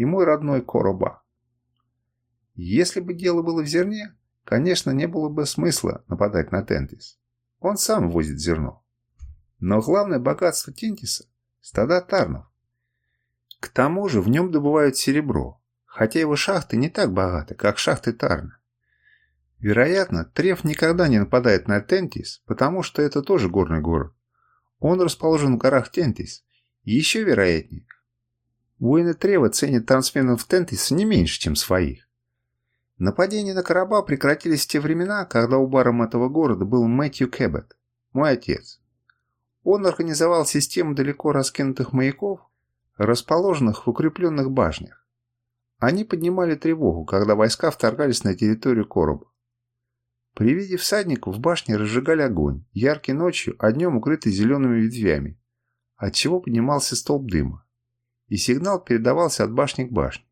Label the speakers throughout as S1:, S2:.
S1: и мой родной Короба. Если бы дело было в зерне, конечно, не было бы смысла нападать на Тентис. Он сам возит зерно. Но главное богатство Тентиса – стада тарнов. К тому же в нем добывают серебро, хотя его шахты не так богаты, как шахты Тарна. Вероятно, Треф никогда не нападает на Тентис, потому что это тоже горный город. Он расположен в горах Тентис. Еще вероятнее – Воины Трева ценят трансменов Тентис не меньше, чем своих. Нападения на короба прекратились в те времена, когда убаром этого города был Мэтью Кэббет, мой отец. Он организовал систему далеко раскинутых маяков, расположенных в укрепленных башнях. Они поднимали тревогу, когда войска вторгались на территорию короба. При виде всадников в башне разжигали огонь, яркий ночью, а днем укрытый зелеными ветвями, отчего поднимался столб дыма и сигнал передавался от башни к башне.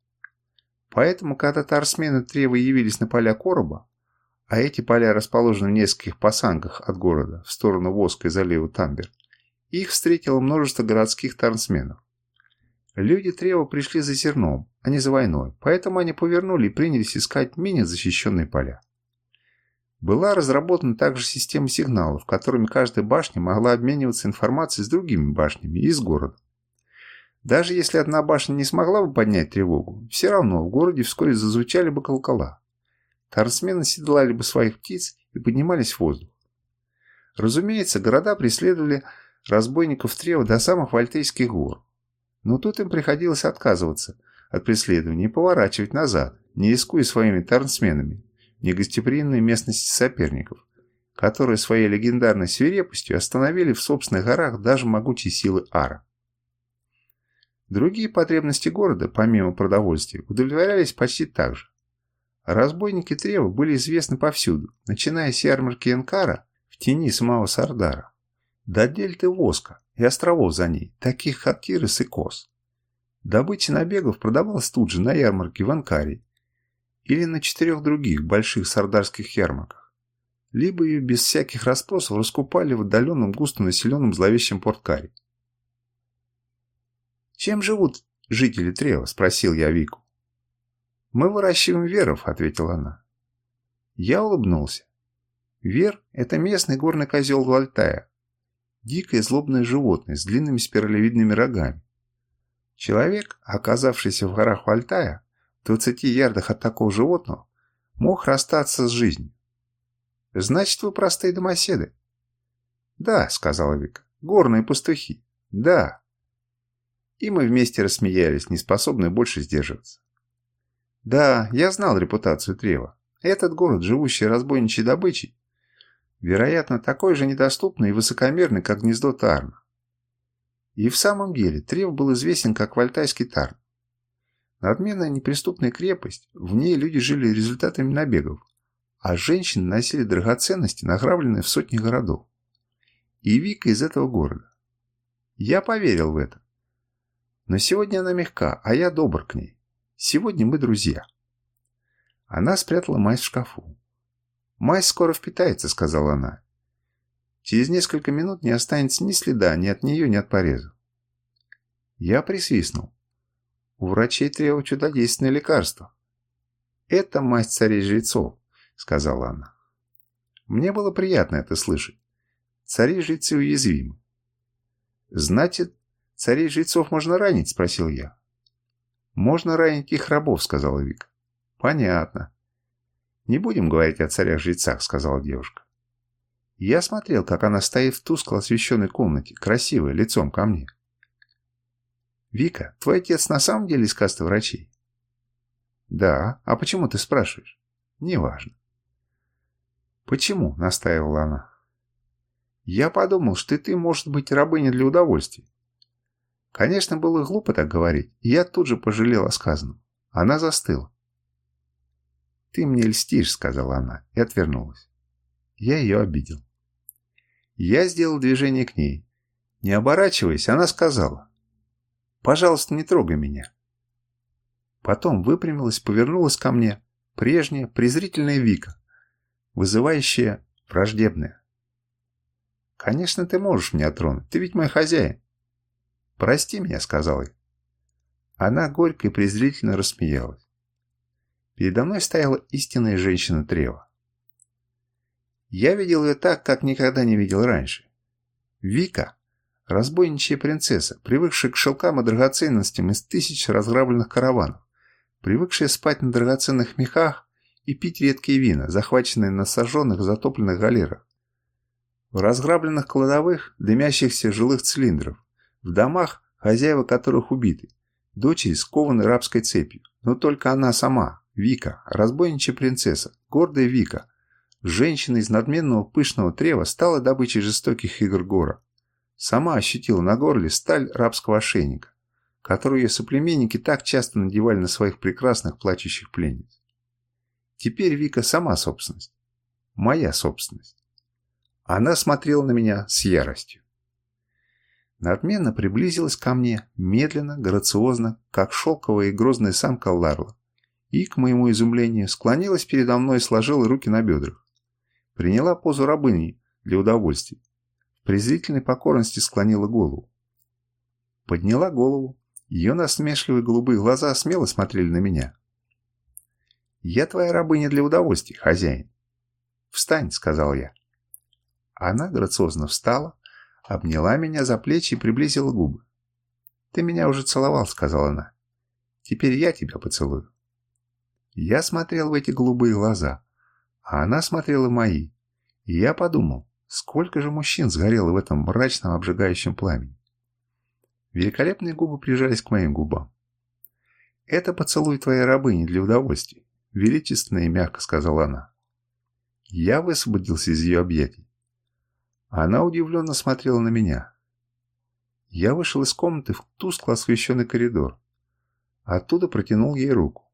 S1: Поэтому, когда татарсмены Тревы явились на поля Короба, а эти поля расположены в нескольких пасангах от города в сторону Воска и залива Тамбер, их встретило множество городских тарнсменов. Люди Трева пришли за зерном, а не за войной, поэтому они повернули и принялись искать менее защищенные поля. Была разработана также система сигналов, которыми каждая башня могла обмениваться информацией с другими башнями и с городом. Даже если одна башня не смогла бы поднять тревогу, все равно в городе вскоре зазвучали бы колокола. Тарсмены седлали бы своих птиц и поднимались в воздух. Разумеется, города преследовали разбойников Трева до самых вальтейских гор. Но тут им приходилось отказываться от преследования и поворачивать назад, не рискуя своими тарнсменами, негостеприимной местности соперников, которые своей легендарной свирепостью остановили в собственных горах даже могучие силы Ара. Другие потребности города, помимо продовольствия, удовлетворялись почти так же. Разбойники Трева были известны повсюду, начиная с ярмарки Энкара в тени самого Сардара, до дельты Воска и островов за ней, таких как Кирос и Кос. Добыча набегов продавалась тут же на ярмарке в Анкаре или на четырех других больших сардарских ярмарках. Либо ее без всяких расспросов раскупали в отдаленном густо населенном зловещем порткаре. «Чем живут жители Трева?» – спросил я Вику. «Мы выращиваем веров», – ответила она. Я улыбнулся. Вер – это местный горный козел Вальтая. Дикое злобное животное с длинными спиралевидными рогами. Человек, оказавшийся в горах Вальтая, в 20 ярдах от такого животного, мог расстаться с жизнью. «Значит, вы простые домоседы?» «Да», – сказала Вика. «Горные пастухи». «Да». И мы вместе рассмеялись, не способные больше сдерживаться. Да, я знал репутацию Трева. Этот город, живущий разбойничьей добычей, вероятно, такой же недоступный и высокомерный, как гнездо Тарна. И в самом деле Трев был известен как Вальтайский Тарн. Надменная неприступная крепость, в ней люди жили результатами набегов, а женщины носили драгоценности, награбленные в сотни городов. И Вика из этого города. Я поверил в это. Но сегодня она мягка, а я добр к ней. Сегодня мы друзья. Она спрятала мазь в шкафу. «Мазь скоро впитается», — сказала она. «Через несколько минут не останется ни следа ни от нее, ни от пореза». Я присвистнул. У врачей требовало чудодейственное лекарство. «Это мазь царей жрецов», — сказала она. Мне было приятно это слышать. Цари-жрецы уязвимы. «Значит, «Царей жрецов можно ранить?» – спросил я. «Можно ранить их рабов», – сказал Вик. «Понятно». «Не будем говорить о царях-жрецах», – сказала девушка. Я смотрел, как она стоит в тускло освещенной комнате, красивая, лицом ко мне. «Вика, твой отец на самом деле из касты врачей?» «Да. А почему ты спрашиваешь?» «Неважно». «Почему?» — настаивала она. «Я подумал, что ты, может быть, рабыня для удовольствий. Конечно, было глупо так говорить, и я тут же пожалел о сказанном. Она застыла. «Ты мне льстишь», — сказала она, и отвернулась. Я ее обидел. Я сделал движение к ней. Не оборачиваясь, она сказала. «Пожалуйста, не трогай меня». Потом выпрямилась, повернулась ко мне. Прежняя, презрительная Вика, вызывающая враждебная. «Конечно, ты можешь меня тронуть, ты ведь мой хозяин. «Прости меня», — сказал я. Она горько и презрительно рассмеялась. Передо мной стояла истинная женщина Трева. Я видел ее так, как никогда не видел раньше. Вика – разбойничья принцесса, привыкшая к шелкам и драгоценностям из тысяч разграбленных караванов, привыкшая спать на драгоценных мехах и пить редкие вина, захваченные на сожженных затопленных галерах. В разграбленных кладовых дымящихся жилых цилиндров, в домах, хозяева которых убиты, дочери скованы рабской цепью, но только она сама, Вика, разбойничья принцесса, гордая Вика, женщина из надменного пышного трева стала добычей жестоких игр гора. Сама ощутила на горле сталь рабского ошейника, которую ее соплеменники так часто надевали на своих прекрасных плачущих пленниц. Теперь Вика сама собственность. Моя собственность. Она смотрела на меня с яростью. Надменно приблизилась ко мне, медленно, грациозно, как шелковая и грозная самка Ларла. И, к моему изумлению, склонилась передо мной и сложила руки на бедрах. Приняла позу рабыни для удовольствия. В презрительной покорности склонила голову. Подняла голову. Ее насмешливые голубые глаза смело смотрели на меня. «Я твоя рабыня для удовольствия, хозяин». «Встань», — сказал я. Она грациозно встала, Обняла меня за плечи и приблизила губы. «Ты меня уже целовал», — сказала она. «Теперь я тебя поцелую». Я смотрел в эти голубые глаза, а она смотрела в мои. И я подумал, сколько же мужчин сгорело в этом мрачном обжигающем пламени. Великолепные губы прижались к моим губам. «Это поцелуй твоей рабыни для удовольствия», — величественно и мягко сказала она. Я высвободился из ее объятий. Она удивленно смотрела на меня. Я вышел из комнаты в тускло освещенный коридор. Оттуда протянул ей руку.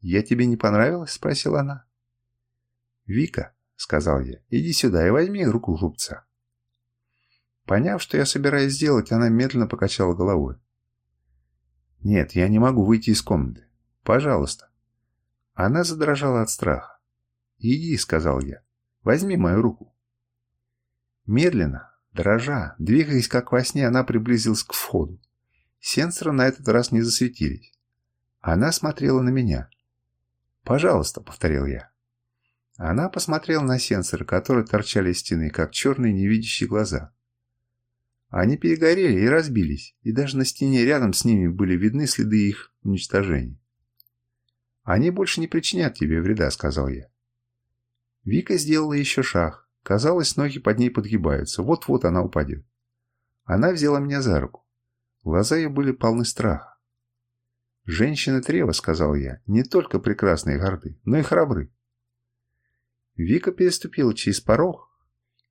S1: «Я тебе не понравилась?» – спросила она. «Вика», – сказал я, – «иди сюда и возьми руку глупца». Поняв, что я собираюсь сделать, она медленно покачала головой. «Нет, я не могу выйти из комнаты. Пожалуйста». Она задрожала от страха. «Иди», — сказал я, — «возьми мою руку». Медленно, дрожа, двигаясь как во сне, она приблизилась к входу. Сенсоры на этот раз не засветились. Она смотрела на меня. «Пожалуйста», — повторил я. Она посмотрела на сенсоры, которые торчали из стены, как черные невидящие глаза. Они перегорели и разбились, и даже на стене рядом с ними были видны следы их уничтожения. «Они больше не причинят тебе вреда», — сказал я. Вика сделала еще шаг, Казалось, ноги под ней подгибаются, вот-вот она упадет. Она взяла меня за руку. Глаза ее были полны страха. «Женщины Трева», — сказал я, — «не только прекрасные и горды, но и храбры». Вика переступила через порог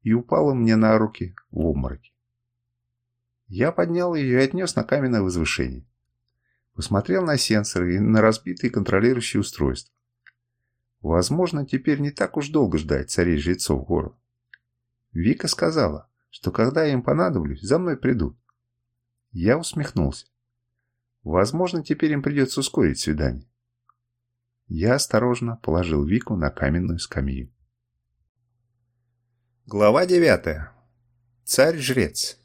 S1: и упала мне на руки в обмороке. Я поднял ее и отнес на каменное возвышение. Посмотрел на сенсоры и на разбитые контролирующие устройства. Возможно, теперь не так уж долго ждать царей жрецов города. Вика сказала, что когда я им понадоблюсь, за мной придут. Я усмехнулся. Возможно, теперь им придется ускорить свидание. Я осторожно положил Вику на каменную скамью. Глава 9. Царь-жрец.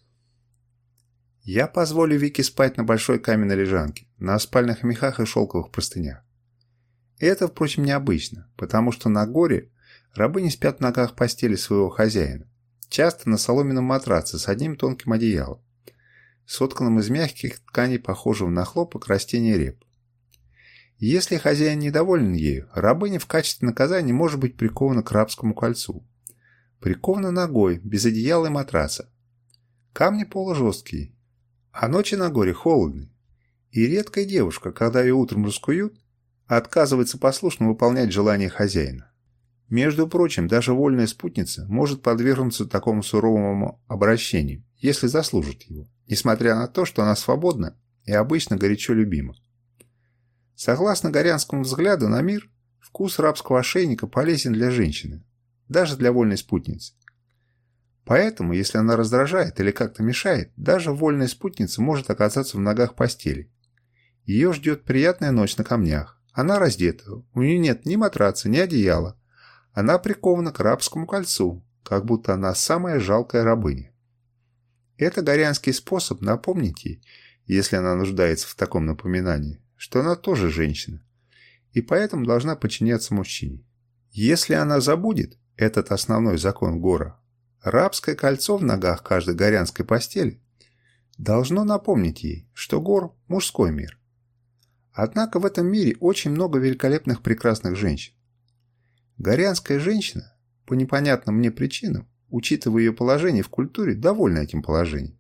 S1: Я позволю Вике спать на большой каменной лежанке, на спальных мехах и шелковых простынях. Это, впрочем, необычно, потому что на горе рабы не спят в ногах постели своего хозяина, часто на соломенном матраце с одним тонким одеялом, сотканным из мягких тканей, похожих на хлопок растения реп. Если хозяин недоволен ею, рабыня в качестве наказания может быть прикована к рабскому кольцу. Прикована ногой, без одеяла и матраса. Камни пола жесткие, а ночи на горе холодны. И редкая девушка, когда ее утром раскуют, отказывается послушно выполнять желание хозяина. Между прочим, даже вольная спутница может подвергнуться такому суровому обращению, если заслужит его, несмотря на то, что она свободна и обычно горячо любима. Согласно горянскому взгляду на мир, вкус рабского ошейника полезен для женщины, даже для вольной спутницы. Поэтому, если она раздражает или как-то мешает, даже вольная спутница может оказаться в ногах постели. Ее ждет приятная ночь на камнях. Она раздета, у нее нет ни матраца, ни одеяла – она прикована к рабскому кольцу, как будто она самая жалкая рабыня. Это горянский способ напомнить ей, если она нуждается в таком напоминании, что она тоже женщина, и поэтому должна подчиняться мужчине. Если она забудет этот основной закон Гора, рабское кольцо в ногах каждой горянской постели должно напомнить ей, что Гор – мужской мир. Однако в этом мире очень много великолепных прекрасных женщин. Горянская женщина, по непонятным мне причинам, учитывая ее положение в культуре, довольна этим положением.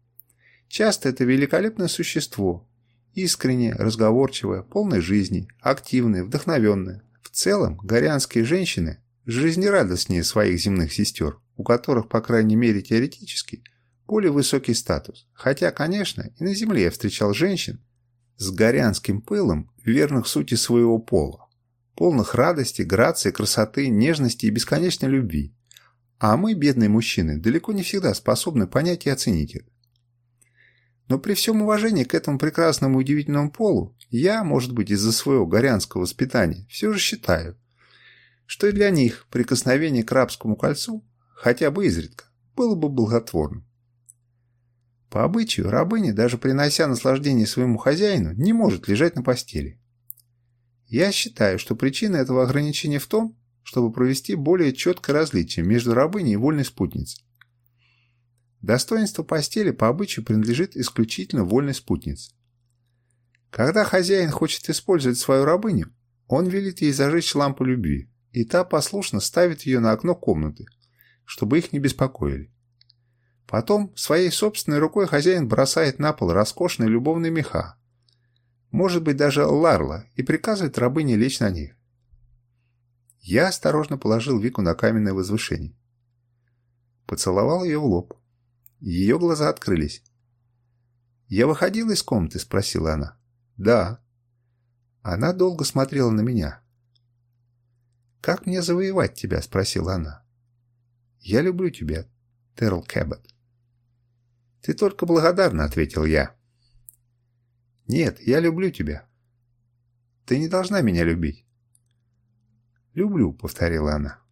S1: Часто это великолепное существо, искреннее, разговорчивое, полное жизни, активное, вдохновенное. В целом, горянские женщины жизнерадостнее своих земных сестер, у которых, по крайней мере теоретически, более высокий статус. Хотя, конечно, и на земле я встречал женщин с горянским пылом, верных сути своего пола полных радости, грации, красоты, нежности и бесконечной любви. А мы, бедные мужчины, далеко не всегда способны понять и оценить это. Но при всем уважении к этому прекрасному удивительному полу, я, может быть, из-за своего горянского воспитания, все же считаю, что и для них прикосновение к рабскому кольцу, хотя бы изредка, было бы благотворным. По обычаю, рабыня, даже принося наслаждение своему хозяину, не может лежать на постели. Я считаю, что причина этого ограничения в том, чтобы провести более четкое различие между рабыней и вольной спутницей. Достоинство постели по обычаю принадлежит исключительно вольной спутнице. Когда хозяин хочет использовать свою рабыню, он велит ей зажечь лампу любви, и та послушно ставит ее на окно комнаты, чтобы их не беспокоили. Потом своей собственной рукой хозяин бросает на пол роскошные любовные меха, может быть даже Ларла, и приказывает рабыне лечь на них. Я осторожно положил Вику на каменное возвышение. Поцеловал ее в лоб. Ее глаза открылись. «Я выходила из комнаты?» – спросила она. «Да». Она долго смотрела на меня. «Как мне завоевать тебя?» – спросила она. «Я люблю тебя, Терл Кэббет». «Ты только благодарна», — ответил я. «Нет, я люблю тебя». «Ты не должна меня любить». «Люблю», — повторила она.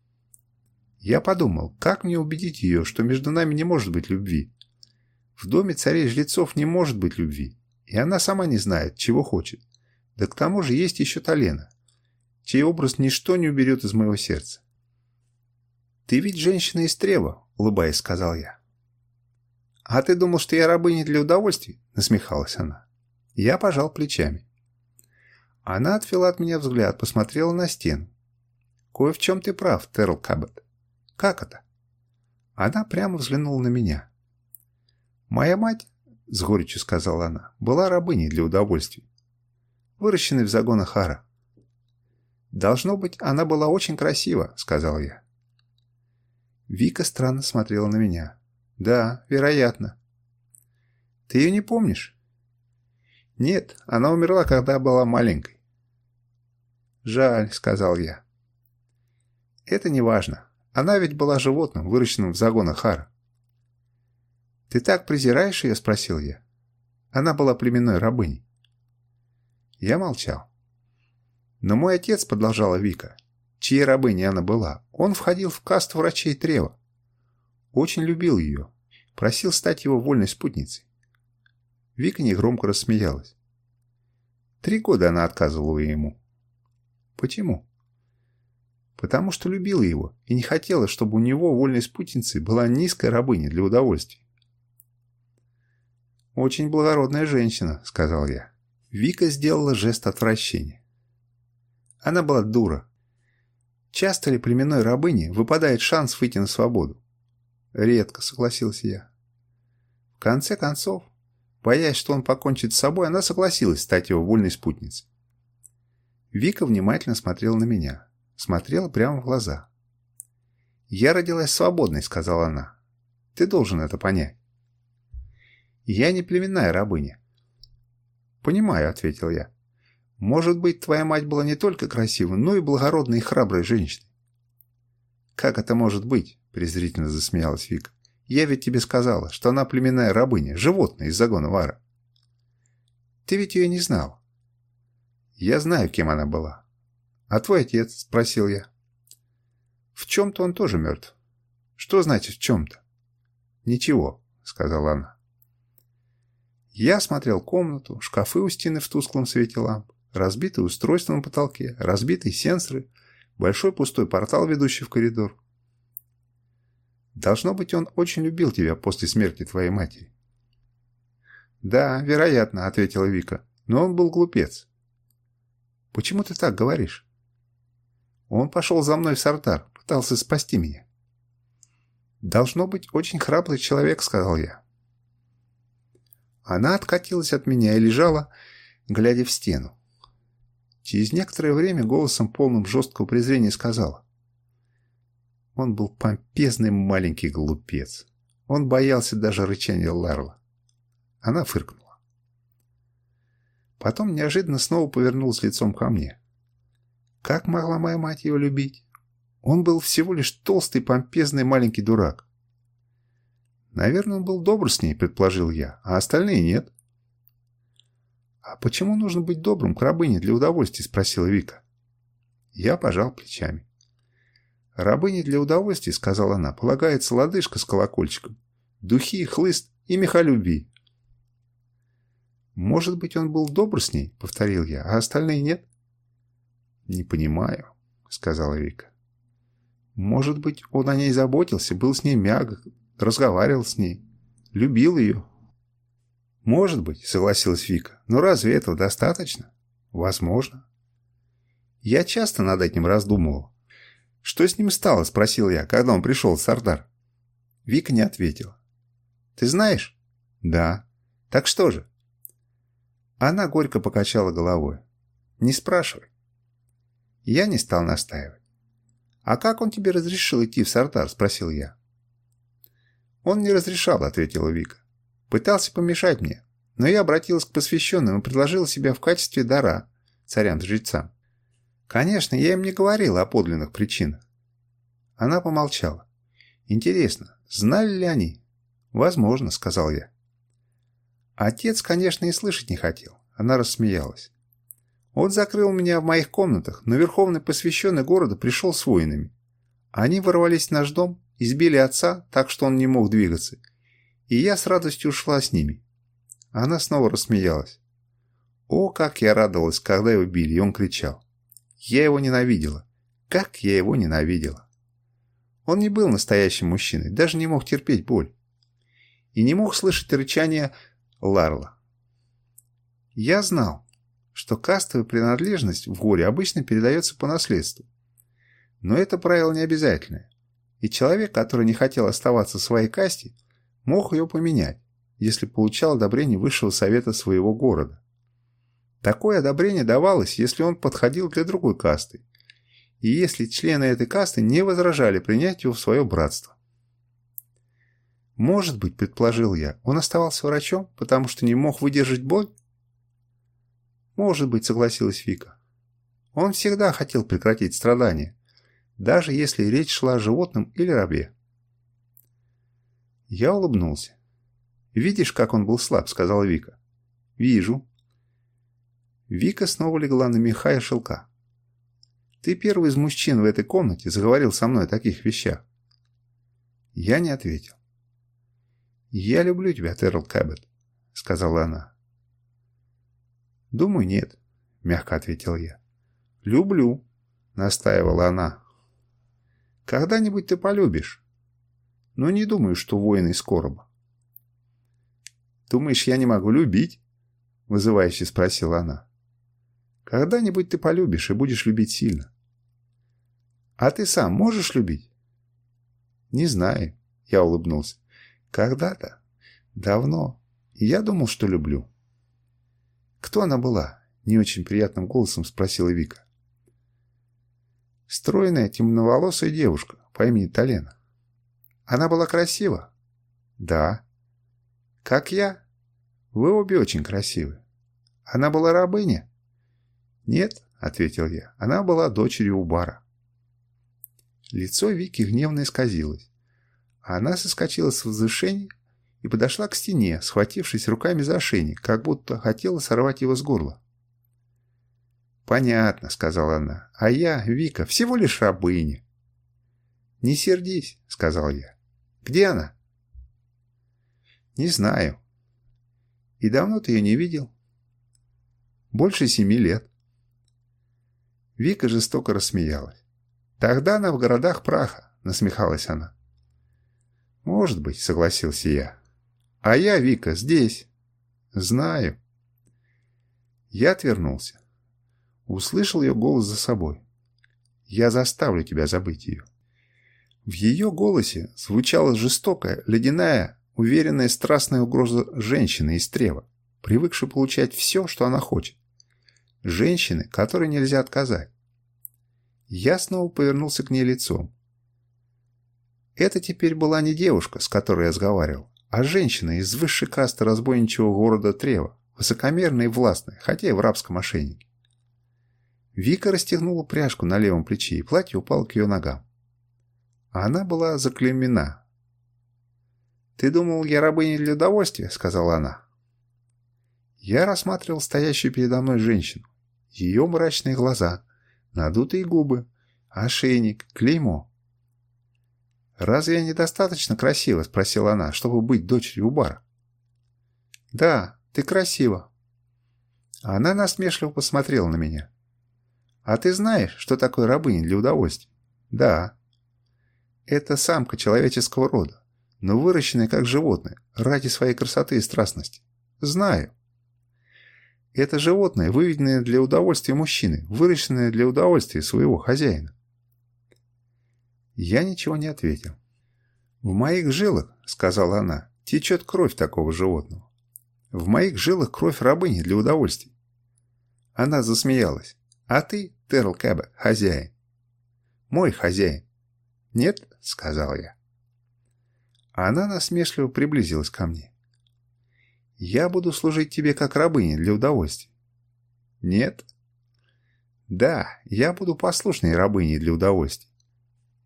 S1: Я подумал, как мне убедить ее, что между нами не может быть любви? В доме царей жрецов не может быть любви, и она сама не знает, чего хочет. Да к тому же есть еще Талена, чей образ ничто не уберет из моего сердца. «Ты ведь женщина из Трева», — улыбаясь, сказал я. «А ты думал, что я рабыня для удовольствий?» — насмехалась она. Я пожал плечами. Она отвела от меня взгляд, посмотрела на стену. «Кое в чем ты прав, Терл Каббет». «Как это?» Она прямо взглянула на меня. «Моя мать, — с горечью сказала она, — была рабыней для удовольствий, выращенной в загонах Ара. «Должно быть, она была очень красива», — сказал я. Вика странно смотрела на меня. «Да, вероятно». «Ты ее не помнишь?» «Нет, она умерла, когда была маленькой». «Жаль», — сказал я. «Это не важно. Она ведь была животным, выращенным в загонах Хара». «Ты так презираешь ее?» — спросил я. Она была племенной рабыней. Я молчал. «Но мой отец», — продолжала Вика, — чьей рабыней она была, он входил в каст врачей Трева. Очень любил ее, просил стать его вольной спутницей. Вика негромко рассмеялась. Три года она отказывала ему. Почему? Потому что любила его и не хотела, чтобы у него вольной спутницей была низкая рабыня для удовольствий. «Очень благородная женщина», — сказал я. Вика сделала жест отвращения. Она была дура. Часто ли племенной рабыне выпадает шанс выйти на свободу? Редко, согласился я. В конце концов, Боясь, что он покончит с собой, она согласилась стать его вольной спутницей. Вика внимательно смотрела на меня. Смотрела прямо в глаза. «Я родилась свободной», — сказала она. «Ты должен это понять». «Я не племенная рабыня». «Понимаю», — ответил я. «Может быть, твоя мать была не только красивой, но и благородной и храброй женщиной». «Как это может быть?» – презрительно засмеялась Вика. Я ведь тебе сказала, что она племенная рабыня, животное из загона Вара. Ты ведь ее не знал. Я знаю, кем она была. А твой отец, спросил я. В чем-то он тоже мертв. Что значит в чем-то? Ничего, сказала она. Я смотрел комнату, шкафы у стены в тусклом свете ламп, разбитые устройства на потолке, разбитые сенсоры, большой пустой портал, ведущий в коридор. Должно быть, он очень любил тебя после смерти твоей матери». «Да, вероятно», — ответила Вика, — «но он был глупец». «Почему ты так говоришь?» «Он пошел за мной в сортар, пытался спасти меня». «Должно быть, очень храбрый человек», — сказал я. Она откатилась от меня и лежала, глядя в стену. Через некоторое время голосом полным жесткого презрения сказала. Он был помпезный маленький глупец. Он боялся даже рычания Ларла. Она фыркнула. Потом неожиданно снова повернулась лицом ко мне. Как могла моя мать его любить? Он был всего лишь толстый, помпезный маленький дурак. Наверное, он был добр с ней, предположил я, а остальные нет. А почему нужно быть добрым к рабыне для удовольствия, спросила Вика. Я пожал плечами. «Рабыне для удовольствия, — сказала она, — полагается лодыжка с колокольчиком, духи, хлыст и мехолюбий». «Может быть, он был добр с ней, — повторил я, — а остальные нет?» «Не понимаю», — сказала Вика. «Может быть, он о ней заботился, был с ней мягок, разговаривал с ней, любил ее». «Может быть», — согласилась Вика, — «но разве этого достаточно?» «Возможно». Я часто над этим раздумывал. «Что с ним стало?» – спросил я, когда он пришел, Сардар. Вика не ответила. «Ты знаешь?» «Да». «Так что же?» Она горько покачала головой. «Не спрашивай». Я не стал настаивать. «А как он тебе разрешил идти в Сардар?» – спросил я. «Он не разрешал», – ответила Вика. «Пытался помешать мне, но я обратилась к посвященным и предложила себя в качестве дара царям-жрецам. Конечно, я им не говорила о подлинных причинах. Она помолчала. Интересно, знали ли они? Возможно, сказал я. Отец, конечно, и слышать не хотел. Она рассмеялась. Он закрыл меня в моих комнатах, но верховный посвященный города пришел с воинами. Они ворвались в наш дом, избили отца, так что он не мог двигаться. И я с радостью ушла с ними. Она снова рассмеялась. О, как я радовалась, когда его били, и он кричал. Я его ненавидела. Как я его ненавидела. Он не был настоящим мужчиной, даже не мог терпеть боль. И не мог слышать рычания Ларла. Я знал, что кастовая принадлежность в горе обычно передается по наследству. Но это правило не обязательное. И человек, который не хотел оставаться в своей касте, мог ее поменять, если получал одобрение высшего совета своего города. Такое одобрение давалось, если он подходил для другой касты, и если члены этой касты не возражали принять его в свое братство. Может быть, предположил я, он оставался врачом, потому что не мог выдержать боль? Может быть, согласилась Вика. Он всегда хотел прекратить страдания, даже если речь шла о животном или рабе. Я улыбнулся. «Видишь, как он был слаб?» – сказала Вика. «Вижу», Вика снова легла на меха и шелка. «Ты первый из мужчин в этой комнате заговорил со мной о таких вещах». Я не ответил. «Я люблю тебя, Террел Кэббет», — сказала она. «Думаю, нет», — мягко ответил я. «Люблю», — настаивала она. «Когда-нибудь ты полюбишь. Но не думаю, что воин из короба». «Думаешь, я не могу любить?» — вызывающе спросила она. Когда-нибудь ты полюбишь и будешь любить сильно. А ты сам можешь любить? Не знаю. Я улыбнулся. Когда-то. Давно. Я думал, что люблю. Кто она была? Не очень приятным голосом спросила Вика. Стройная, темноволосая девушка по имени Талена. Она была красива? Да. Как я? Вы обе очень красивы. Она была рабыня? «Нет», — ответил я, — «она была дочерью Убара». Лицо Вики гневно исказилось. А она соскочила с возвышения и подошла к стене, схватившись руками за ошейник, как будто хотела сорвать его с горла. «Понятно», — сказала она, — «а я, Вика, всего лишь рабыня». «Не сердись», — сказал я. «Где она?» «Не знаю». «И давно ты ее не видел?» «Больше семи лет». Вика жестоко рассмеялась. «Тогда она в городах праха», — насмехалась она. «Может быть», — согласился я. «А я, Вика, здесь». «Знаю». Я отвернулся. Услышал ее голос за собой. «Я заставлю тебя забыть ее». В ее голосе звучала жестокая, ледяная, уверенная, страстная угроза женщины из трева, привыкшей получать все, что она хочет. Женщины, которой нельзя отказать. Я снова повернулся к ней лицом. Это теперь была не девушка, с которой я разговаривал, а женщина из высшей касты разбойничего города Трева, высокомерная и властная, хотя и в рабском ошейнике. Вика расстегнула пряжку на левом плече, и платье упало к ее ногам. Она была заклемена. «Ты думал, я рабыня для удовольствия?» — сказала она. Я рассматривал стоящую передо мной женщину ее мрачные глаза, надутые губы, ошейник, клеймо. «Разве я недостаточно красива?» – спросила она, – «чтобы быть дочерью Убара?» «Да, ты красива». Она насмешливо посмотрела на меня. «А ты знаешь, что такое рабыня для удовольствия?» «Да». «Это самка человеческого рода, но выращенная как животное, ради своей красоты и страстности». «Знаю». Это животное, выведенное для удовольствия мужчины, выращенное для удовольствия своего хозяина. Я ничего не ответил. «В моих жилах, — сказала она, — течет кровь такого животного. В моих жилах кровь рабыни для удовольствий». Она засмеялась. «А ты, Терл Кэббе, хозяин». «Мой хозяин». «Нет, — сказал я». Она насмешливо приблизилась ко мне. Я буду служить тебе как рабыня для удовольствия». «Нет?» «Да, я буду послушной рабыней для удовольствия».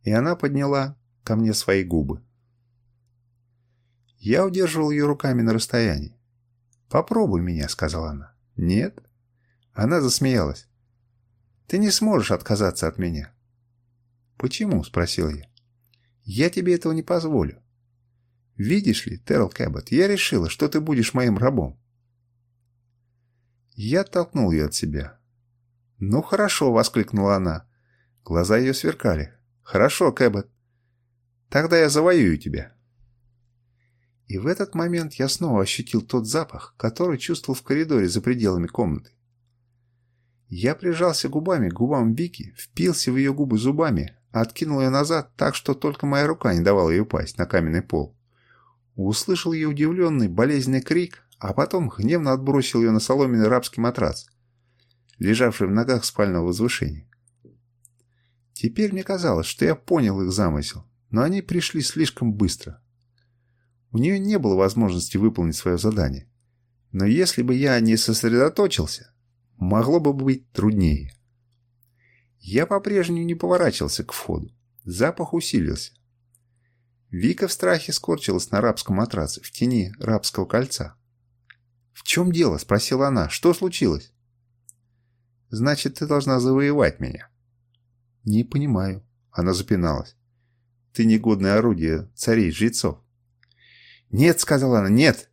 S1: И она подняла ко мне свои губы. Я удерживал ее руками на расстоянии. «Попробуй меня», — сказала она. «Нет». Она засмеялась. «Ты не сможешь отказаться от меня». «Почему?» — спросил я. «Я тебе этого не позволю. Видишь ли, Террел Кэббот, я решила, что ты будешь моим рабом. Я толкнул ее от себя. «Ну хорошо», — воскликнула она. Глаза ее сверкали. «Хорошо, Кэббот. Тогда я завоюю тебя». И в этот момент я снова ощутил тот запах, который чувствовал в коридоре за пределами комнаты. Я прижался губами к губам Вики, впился в ее губы зубами, откинул ее назад так, что только моя рука не давала ей упасть на каменный пол. Услышал ее удивленный, болезненный крик, а потом гневно отбросил ее на соломенный рабский матрас, лежавший в ногах спального возвышения. Теперь мне казалось, что я понял их замысел, но они пришли слишком быстро. У нее не было возможности выполнить свое задание. Но если бы я не сосредоточился, могло бы быть труднее. Я по-прежнему не поворачивался к входу. Запах усилился. Вика в страхе скорчилась на рабском матраце в тени рабского кольца. «В чем дело?» – спросила она. «Что случилось?» «Значит, ты должна завоевать меня». «Не понимаю». Она запиналась. «Ты негодное орудие царей-жрецов». «Нет», — сказала она, — «нет».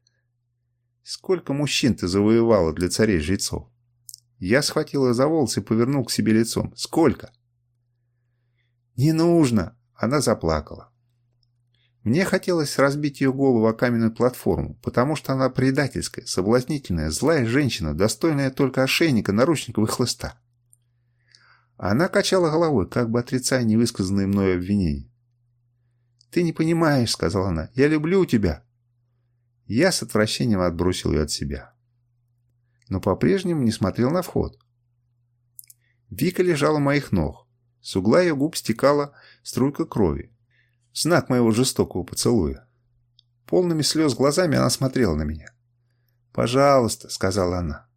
S1: «Сколько мужчин ты завоевала для царей-жрецов?» Я схватила за волосы и повернул к себе лицом. «Сколько?» «Не нужно!» Она заплакала. Мне хотелось разбить ее голову о каменную платформу, потому что она предательская, соблазнительная, злая женщина, достойная только ошейника, наручников и хлыста. Она качала головой, как бы отрицая невысказанные мною обвинения. «Ты не понимаешь», — сказала она, — «я люблю тебя». Я с отвращением отбросил ее от себя. Но по-прежнему не смотрел на вход. Вика лежала моих ног. С угла ее губ стекала струйка крови. Знак моего жестокого поцелуя. Полными слез глазами она смотрела на меня. «Пожалуйста», — сказала она.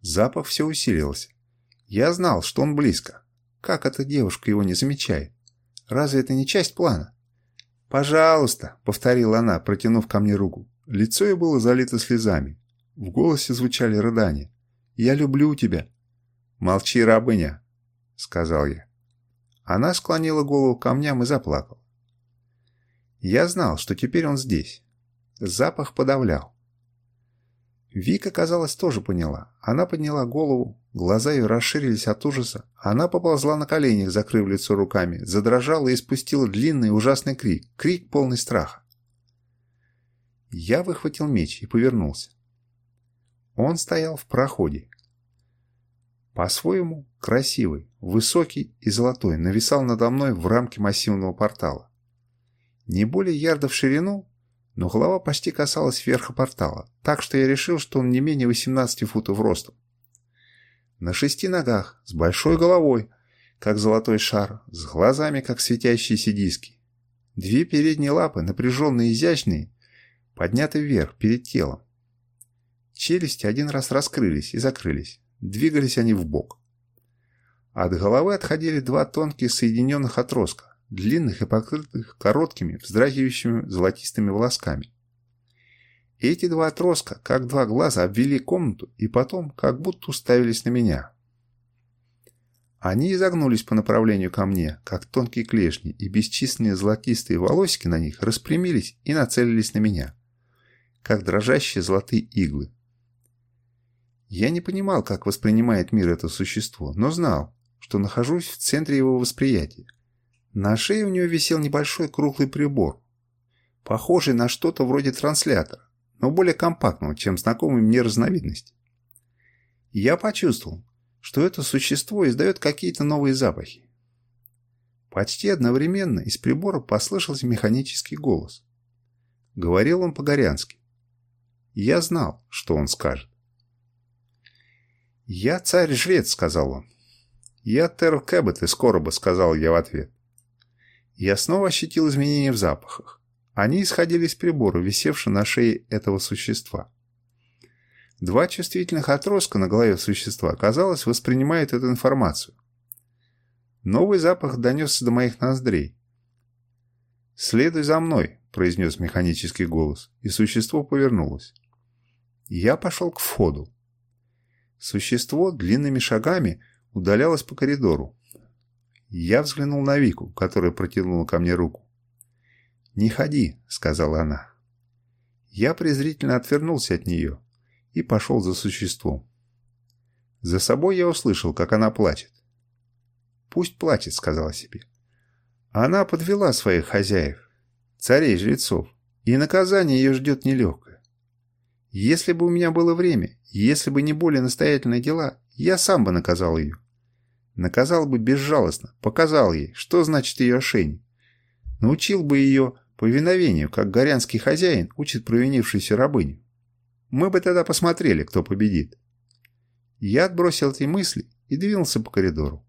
S1: Запах все усилился. Я знал, что он близко. Как эта девушка его не замечает? Разве это не часть плана? «Пожалуйста», — повторила она, протянув ко мне руку. Лицо ее было залито слезами. В голосе звучали рыдания. «Я люблю тебя». «Молчи, рабыня», — сказал я. Она склонила голову ко мне а и заплакала. Я знал, что теперь он здесь. Запах подавлял. Вика, казалось, тоже поняла. Она подняла голову, глаза ее расширились от ужаса. Она поползла на коленях, закрыв лицо руками, задрожала и спустила длинный ужасный крик, крик полный страха. Я выхватил меч и повернулся. Он стоял в проходе. По-своему красивый, высокий и золотой нависал надо мной в рамке массивного портала не более ярда в ширину, но голова почти касалась верха портала, так что я решил, что он не менее 18 футов ростом. На шести ногах, с большой головой, как золотой шар, с глазами, как светящиеся диски. Две передние лапы, напряженные и изящные, подняты вверх, перед телом. Челюсти один раз раскрылись и закрылись. Двигались они в бок. От головы отходили два тонких соединенных отростка, длинных и покрытых короткими, вздрагивающими золотистыми волосками. Эти два отростка, как два глаза, обвели комнату и потом как будто уставились на меня. Они изогнулись по направлению ко мне, как тонкие клешни, и бесчисленные золотистые волосики на них распрямились и нацелились на меня, как дрожащие золотые иглы. Я не понимал, как воспринимает мир это существо, но знал, что нахожусь в центре его восприятия – на шее у него висел небольшой круглый прибор, похожий на что-то вроде транслятора, но более компактного, чем знакомая мне разновидность. Я почувствовал, что это существо издает какие-то новые запахи. Почти одновременно из прибора послышался механический голос. Говорил он по-горянски. Я знал, что он скажет. «Я царь-жрец», — сказал он. «Я Терл Кэббет из короба», — сказал я в ответ. Я снова ощутил изменения в запахах. Они исходили из прибора, висевшего на шее этого существа. Два чувствительных отростка на голове существа, казалось, воспринимают эту информацию. Новый запах донесся до моих ноздрей. «Следуй за мной», – произнес механический голос, и существо повернулось. Я пошел к входу. Существо длинными шагами удалялось по коридору, я взглянул на Вику, которая протянула ко мне руку. «Не ходи», — сказала она. Я презрительно отвернулся от нее и пошел за существом. За собой я услышал, как она плачет. «Пусть плачет», — сказала себе. Она подвела своих хозяев, царей-жрецов, и наказание ее ждет нелегкое. Если бы у меня было время, если бы не более настоятельные дела, я сам бы наказал ее. Наказал бы безжалостно, показал ей, что значит ее ошейник. Научил бы ее повиновению, как горянский хозяин учит провинившуюся рабыню. Мы бы тогда посмотрели, кто победит. Я отбросил эти мысли и двинулся по коридору.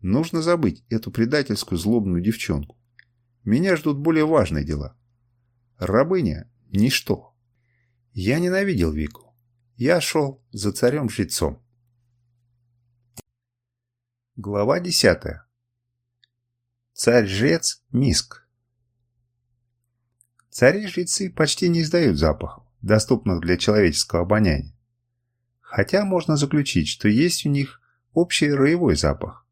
S1: Нужно забыть эту предательскую злобную девчонку. Меня ждут более важные дела. Рабыня – ничто. Я ненавидел Вику. Я шел за царем-жрецом. Глава 10. Царь-жрец Миск. Цари-жрецы почти не издают запахов, доступных для человеческого обоняния. Хотя можно заключить, что есть у них общий роевой запах.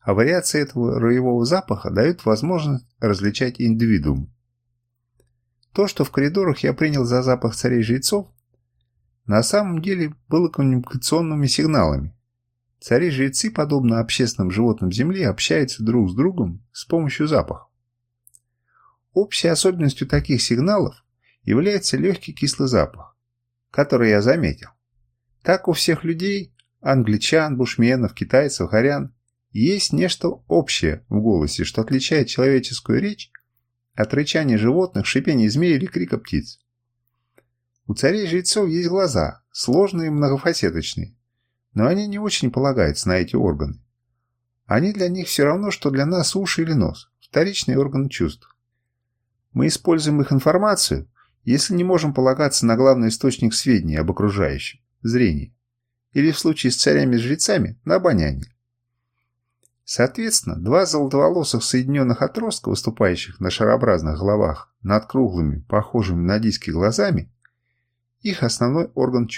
S1: А вариации этого роевого запаха дают возможность различать индивидуум. То, что в коридорах я принял за запах царей-жрецов, на самом деле было коммуникационными сигналами, Цари-жрецы, подобно общественным животным Земли, общаются друг с другом с помощью запаха. Общей особенностью таких сигналов является легкий кислый запах, который я заметил. Так у всех людей, англичан, бушменов, китайцев, хорян, есть нечто общее в голосе, что отличает человеческую речь от рычания животных, шипения змей или крика птиц. У царей-жрецов есть глаза, сложные и многофасеточные, но они не очень полагаются на эти органы. Они для них все равно, что для нас уши или нос, вторичный орган чувств. Мы используем их информацию, если не можем полагаться на главный источник сведений об окружающем – зрение, или в случае с царями-жрецами – на обоняние. Соответственно, два золотоволосых соединенных отростка, выступающих на шарообразных головах над круглыми, похожими на диски глазами, их основной орган чувств.